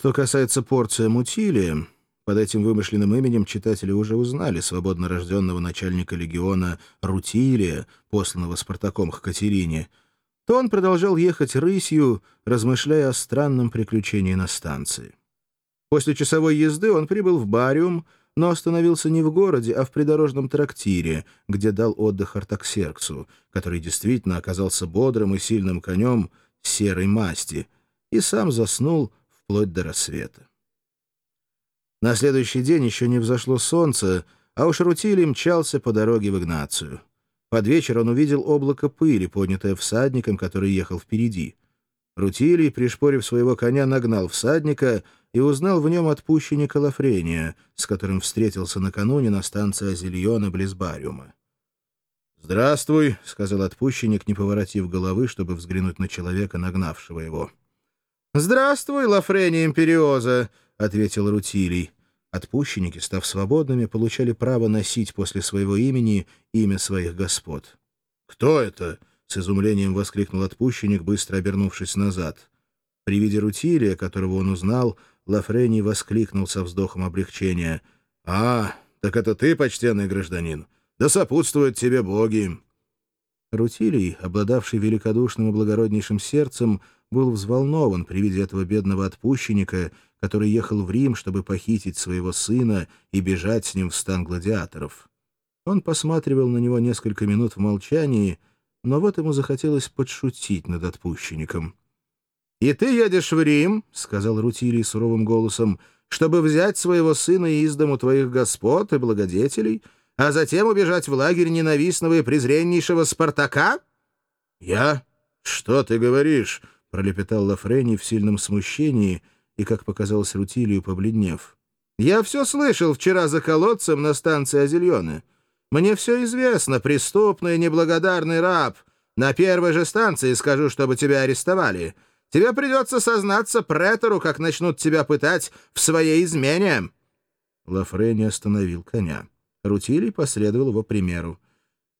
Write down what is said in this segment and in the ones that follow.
Что касается порция мутилия, под этим вымышленным именем читатели уже узнали свободно рожденного начальника легиона Рутилия, посланного Спартаком к Катерине, то он продолжал ехать рысью, размышляя о странном приключении на станции. После часовой езды он прибыл в Бариум, но остановился не в городе, а в придорожном трактире, где дал отдых Артаксерксу, который действительно оказался бодрым и сильным конем серой масти, и сам заснул вплоть до рассвета. На следующий день еще не взошло солнце, а уж Рутилий мчался по дороге в Игнацию. Под вечер он увидел облако пыли, поднятое всадником, который ехал впереди. Рутилий, пришпорив своего коня, нагнал всадника и узнал в нем отпущенника Лафрения, с которым встретился накануне на станции Азельона близ Бариума. «Здравствуй», — сказал отпущенник, не поворотив головы, чтобы взглянуть на человека, нагнавшего его. «Здравствуй, Лафрения Империоза», — ответил Рутилий. Отпущенники, став свободными, получали право носить после своего имени имя своих господ. «Кто это?» — с изумлением воскликнул отпущенник, быстро обернувшись назад. При виде Рутилия, которого он узнал, Лафрени воскликнул со вздохом облегчения. «А, так это ты, почтенный гражданин? Да сопутствуют тебе боги!» Рутилий, обладавший великодушным и благороднейшим сердцем, был взволнован при виде этого бедного отпущенника, который ехал в Рим, чтобы похитить своего сына и бежать с ним в стан гладиаторов. Он посматривал на него несколько минут в молчании, но вот ему захотелось подшутить над отпущенником. «И ты едешь в Рим, — сказал Рутилий суровым голосом, — чтобы взять своего сына из дому твоих господ и благодетелей, а затем убежать в лагерь ненавистного и презреннейшего Спартака?» «Я? Что ты говоришь?» — пролепетал Лафрени в сильном смущении и, как показалось Рутилию, побледнев. «Я все слышал вчера за колодцем на станции Азельоны. Мне все известно, преступный неблагодарный раб. На первой же станции скажу, чтобы тебя арестовали. Тебе придется сознаться претору, как начнут тебя пытать в своей измене». Лафрени остановил коня. Рутилий последовал его примеру.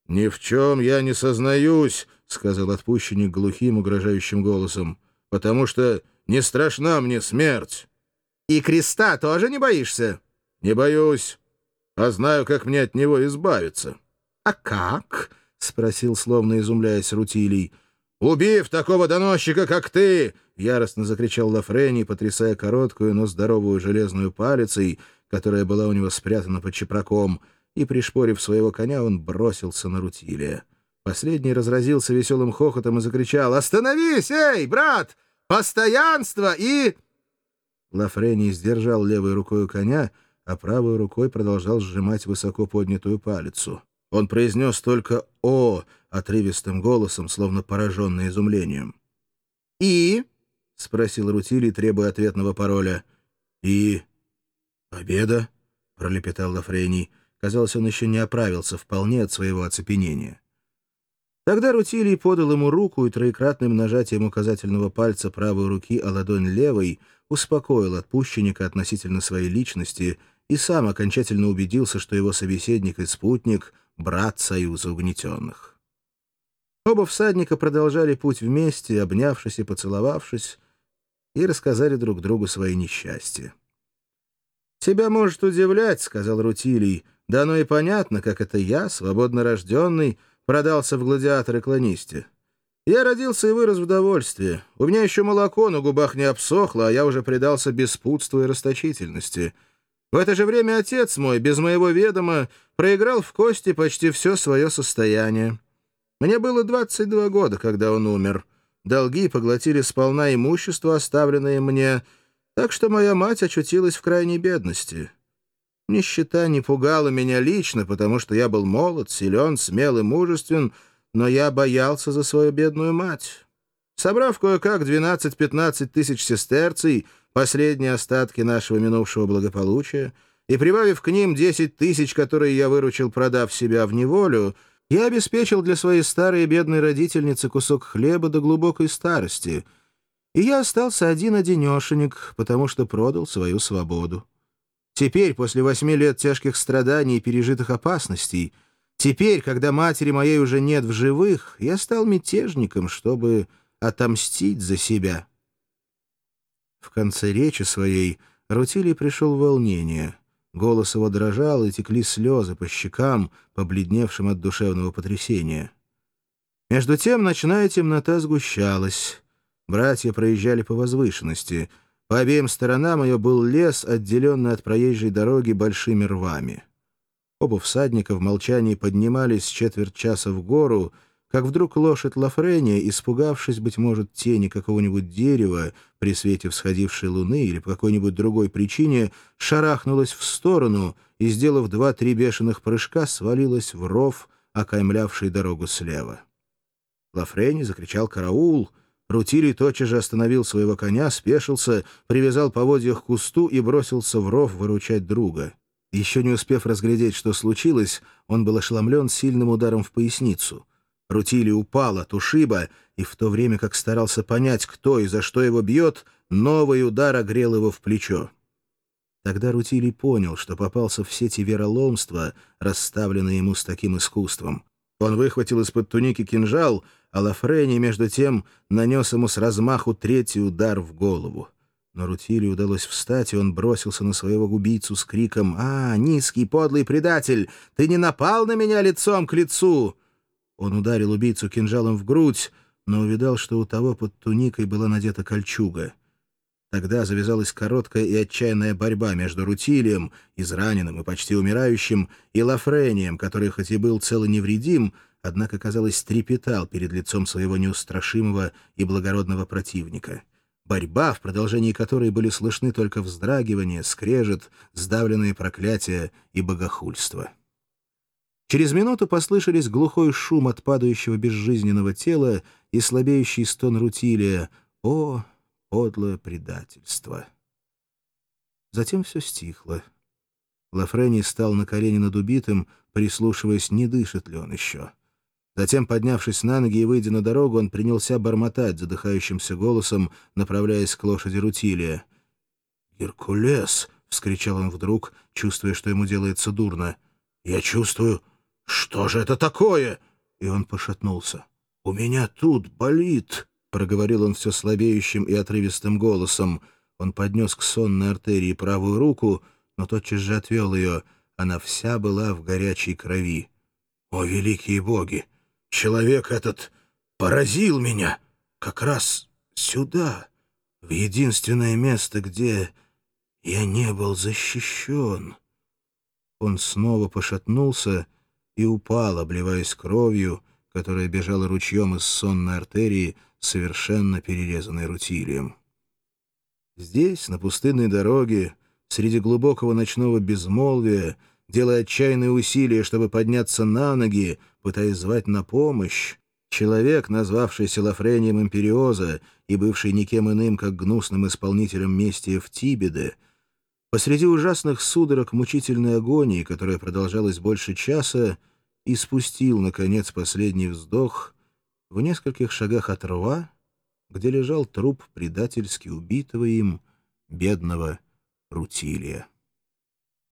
«Ни в чем я не сознаюсь», — сказал отпущенник глухим, угрожающим голосом, «потому что не страшна мне смерть». «И креста тоже не боишься?» «Не боюсь, а знаю, как мне от него избавиться». «А как?» — спросил, словно изумляясь Рутилий. «Убив такого доносчика, как ты!» — яростно закричал Лафрени, потрясая короткую, но здоровую железную палицей, которая была у него спрятана под чепраком — и, пришпорив своего коня, он бросился на Рутилия. Последний разразился веселым хохотом и закричал «Остановись, эй, брат! Постоянство и...» Лафрений сдержал левой рукой коня, а правой рукой продолжал сжимать высоко поднятую палицу. Он произнес только «О!» отрывистым голосом, словно пораженный изумлением. «И?» — спросил Рутилий, требуя ответного пароля. «И... победа?» — пролепетал Лафрений. Казалось, он еще не оправился вполне от своего оцепенения. Тогда Рутилий подал ему руку и троекратным нажатием указательного пальца правой руки о ладонь левой успокоил отпущенника относительно своей личности и сам окончательно убедился, что его собеседник и спутник — брат Союза угнетенных. Оба всадника продолжали путь вместе, обнявшись и поцеловавшись, и рассказали друг другу свои несчастья. «Тебя может удивлять», — сказал Рутилий, — да оно и понятно, как это я, свободно рожденный, продался в гладиаторы-клонисте. Я родился и вырос в довольстве. У меня еще молоко на губах не обсохло, а я уже предался беспутству и расточительности. В это же время отец мой, без моего ведома, проиграл в кости почти все свое состояние. Мне было 22 года, когда он умер. Долги поглотили сполна имущество, оставленное мне, так что моя мать очутилась в крайней бедности. Нищета не пугала меня лично, потому что я был молод, силен, смел и мужествен, но я боялся за свою бедную мать. Собрав кое-как 12-15 тысяч сестерций, последние остатки нашего минувшего благополучия, и прибавив к ним 10 тысяч, которые я выручил, продав себя в неволю, я обеспечил для своей старой и бедной родительницы кусок хлеба до глубокой старости, и я остался один-одинешенек, потому что продал свою свободу. Теперь, после восьми лет тяжких страданий и пережитых опасностей, теперь, когда матери моей уже нет в живых, я стал мятежником, чтобы отомстить за себя». В конце речи своей Рутилий пришел в волнение. Голос его дрожал, и текли слезы по щекам, побледневшим от душевного потрясения. Между тем ночная темнота сгущалась. Братья проезжали по возвышенности. По обеим сторонам ее был лес, отделенный от проезжей дороги большими рвами. Оба всадника в молчании поднимались четверть часа в гору — как вдруг лошадь Лафрения, испугавшись, быть может, тени какого-нибудь дерева при свете всходившей луны или по какой-нибудь другой причине, шарахнулась в сторону и, сделав два-три бешеных прыжка, свалилась в ров, окаймлявший дорогу слева. Лафрени закричал «Караул!», Рутилий тотчас же остановил своего коня, спешился, привязал поводья к кусту и бросился в ров выручать друга. Еще не успев разглядеть, что случилось, он был ошеломлен сильным ударом в поясницу — Рутили упал от ушиба, и в то время как старался понять, кто и за что его бьет, новый удар огрел его в плечо. Тогда Рутили понял, что попался в сети вероломства, расставленные ему с таким искусством. Он выхватил из-под туники кинжал, а Лафрени, между тем, нанес ему с размаху третий удар в голову. Но Рутили удалось встать, и он бросился на своего убийцу с криком «А, низкий подлый предатель! Ты не напал на меня лицом к лицу!» Он ударил убийцу кинжалом в грудь, но увидал, что у того под туникой была надета кольчуга. Тогда завязалась короткая и отчаянная борьба между Рутилием, израненным и почти умирающим, и Лафрением, который хоть и был цел и невредим, однако, казалось, трепетал перед лицом своего неустрашимого и благородного противника. Борьба, в продолжении которой были слышны только вздрагивания, скрежет, сдавленные проклятия и богохульство. Через минуту послышались глухой шум от падающего безжизненного тела и слабеющий стон Рутилия. О, подлое предательство! Затем все стихло. Лафрени стал на колени над убитым, прислушиваясь, не дышит ли он еще. Затем, поднявшись на ноги и выйдя на дорогу, он принялся бормотать задыхающимся голосом, направляясь к лошади Рутилия. «Геркулес!» — вскричал он вдруг, чувствуя, что ему делается дурно. «Я чувствую, «Что же это такое?» И он пошатнулся. «У меня тут болит», — проговорил он все слабеющим и отрывистым голосом. Он поднес к сонной артерии правую руку, но тотчас же отвел ее. Она вся была в горячей крови. «О, великие боги! Человек этот поразил меня! Как раз сюда, в единственное место, где я не был защищен!» Он снова пошатнулся и упал, обливаясь кровью, которая бежала ручьем из сонной артерии, совершенно перерезанной рутилием. Здесь, на пустынной дороге, среди глубокого ночного безмолвия, делая отчаянные усилия, чтобы подняться на ноги, пытаясь звать на помощь, человек, назвавшийся Лафрением Империоза и бывший никем иным, как гнусным исполнителем мести в Тибеде, посреди ужасных судорог мучительной агонии, которая продолжалась больше часа, и спустил, наконец, последний вздох в нескольких шагах от рва, где лежал труп предательски убитого им бедного Рутилия.